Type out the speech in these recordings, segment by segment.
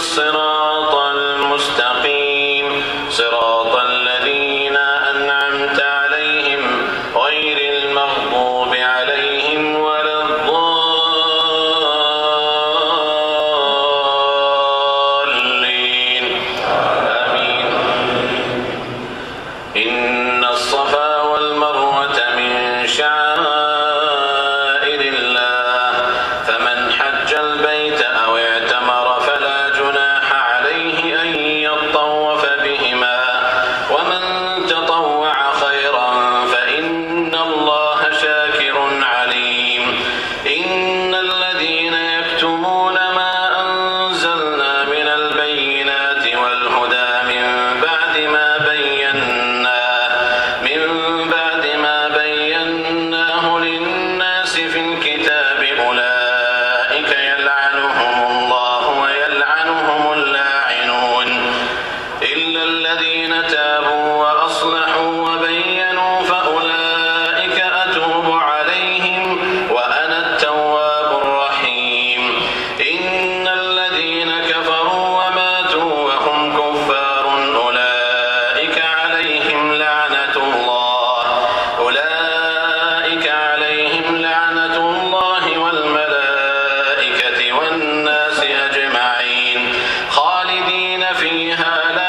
الصراط المستقيم. فيها لا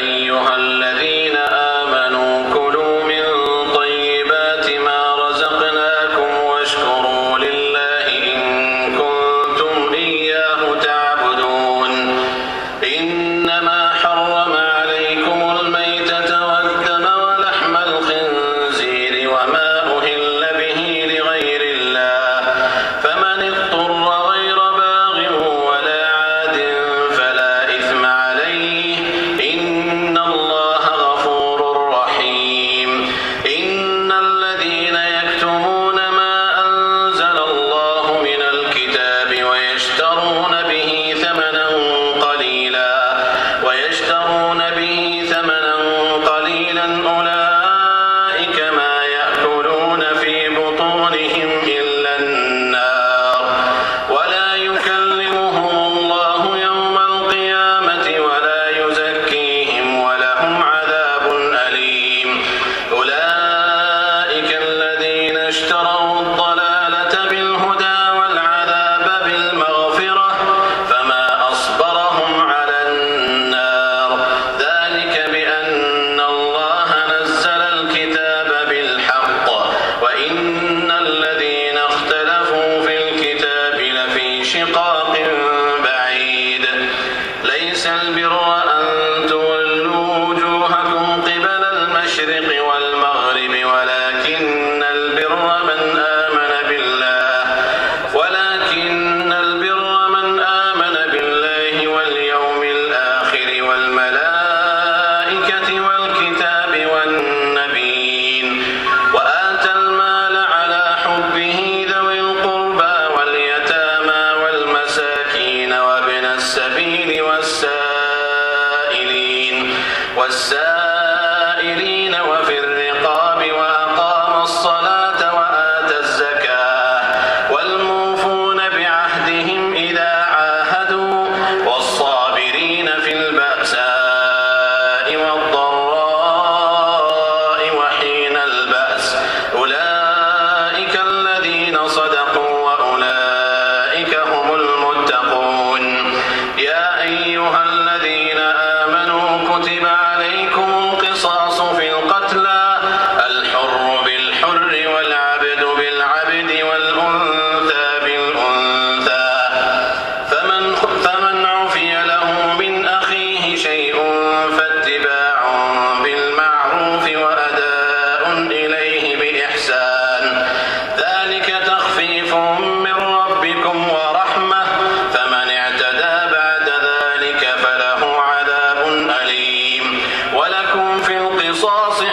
أيها 说。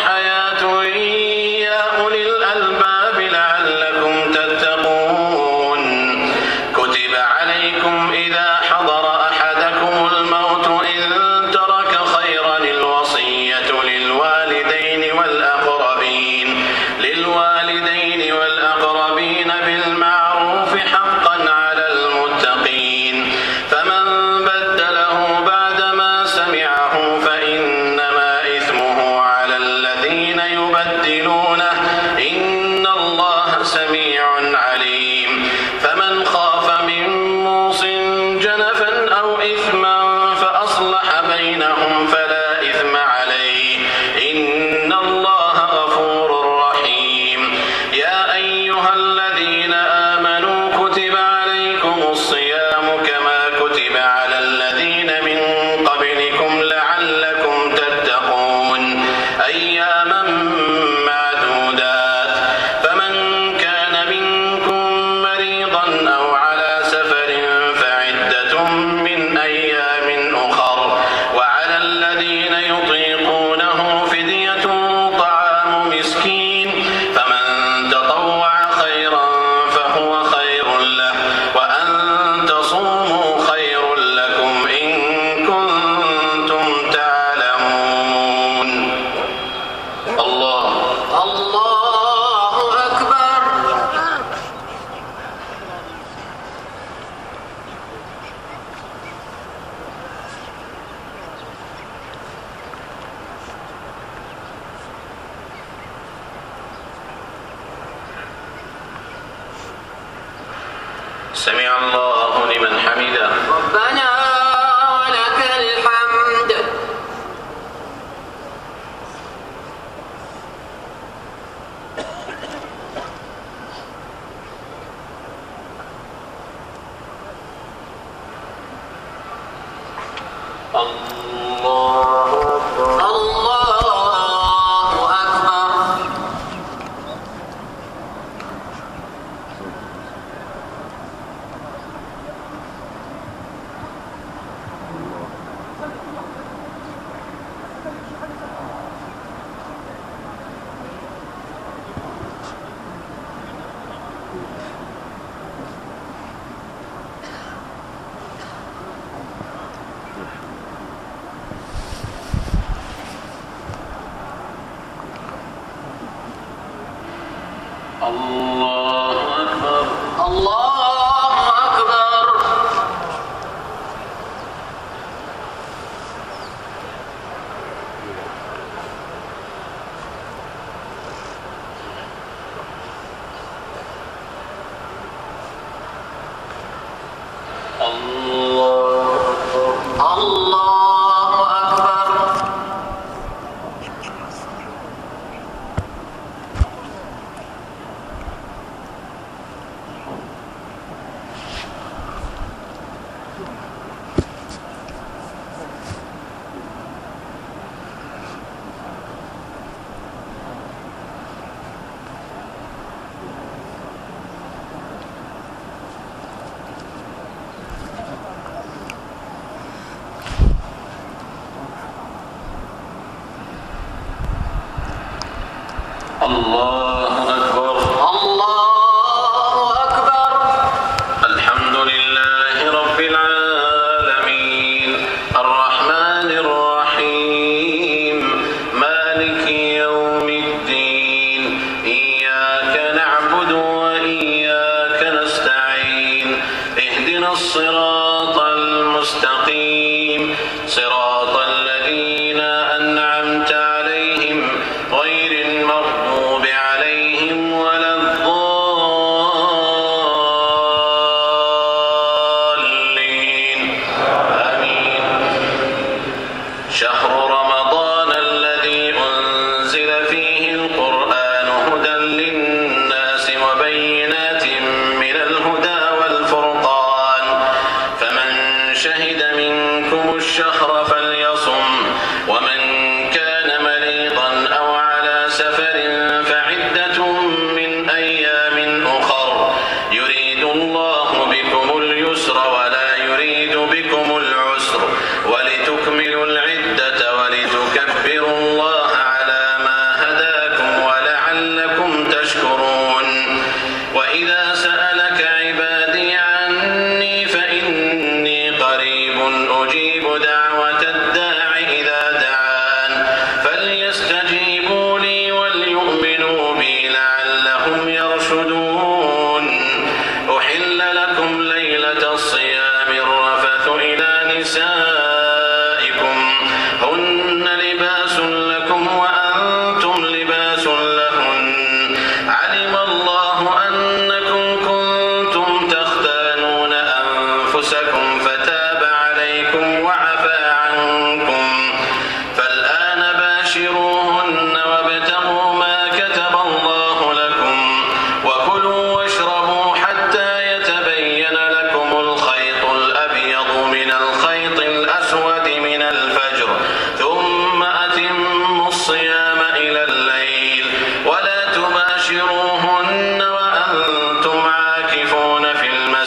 الشهر فليصم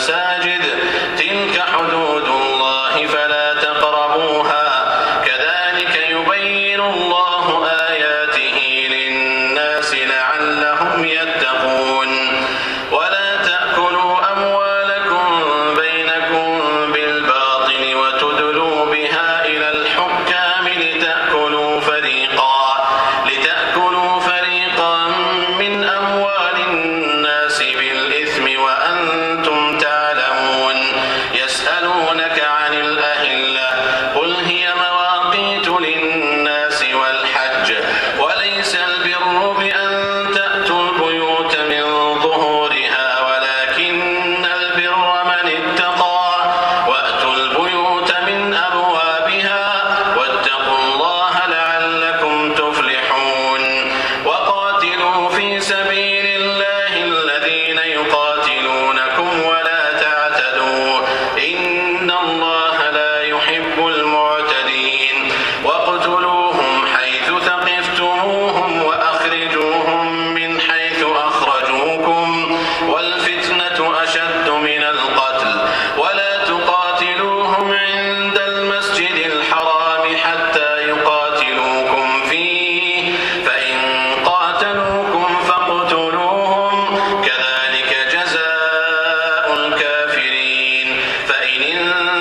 المساجد تلك حدود الله فلا تقربوها. إن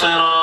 صراط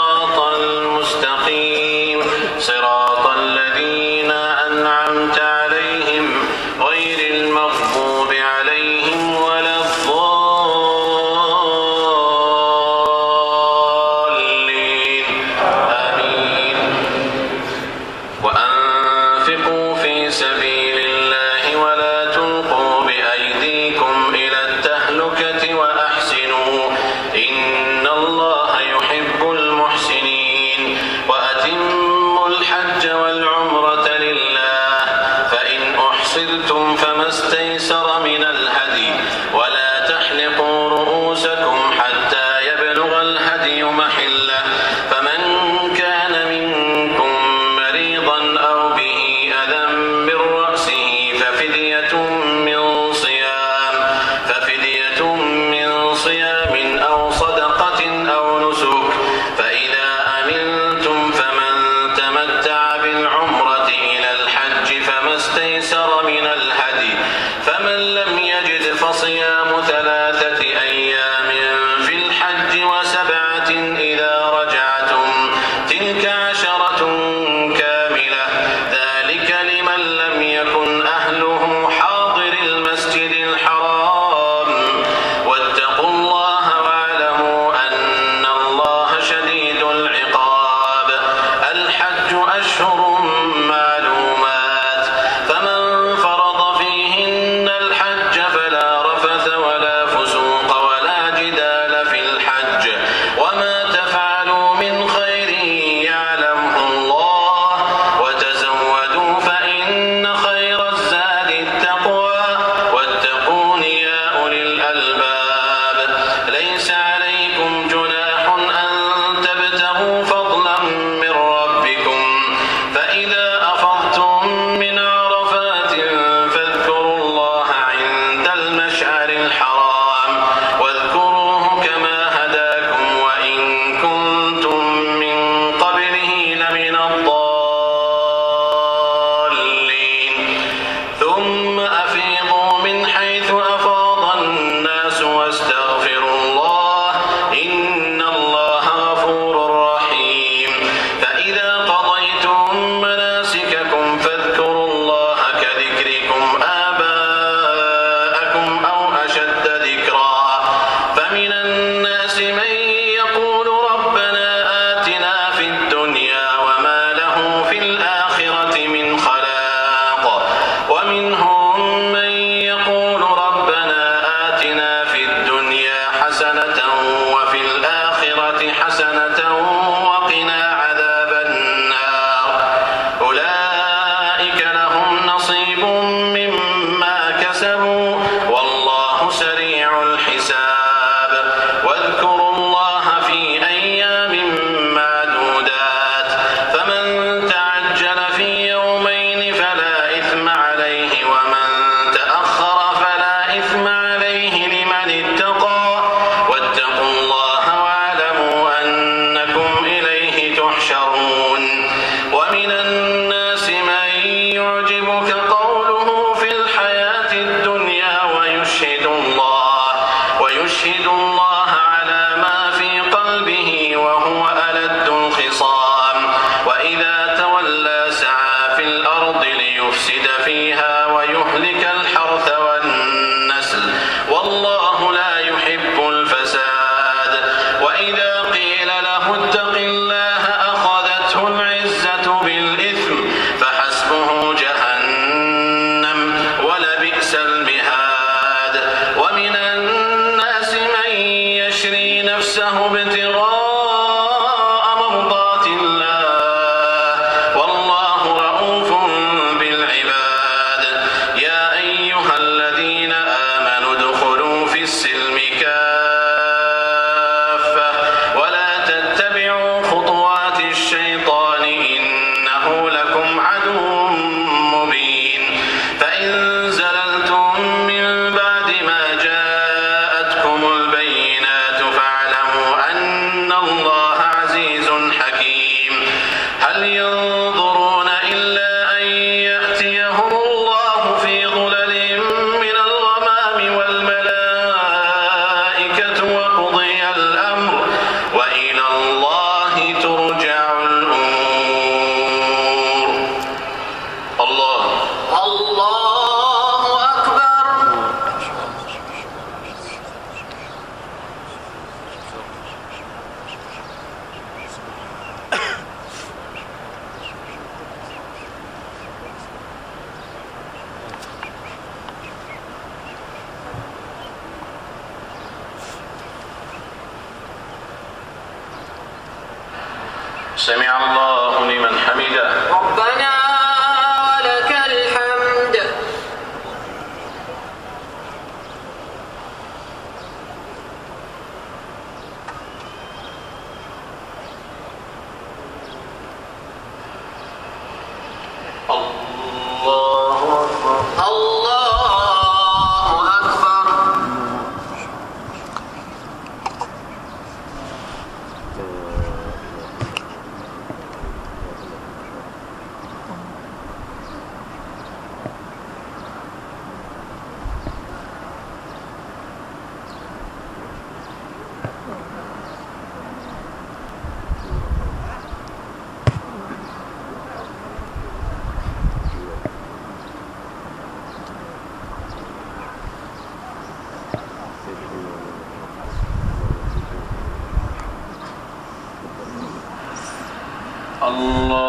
الله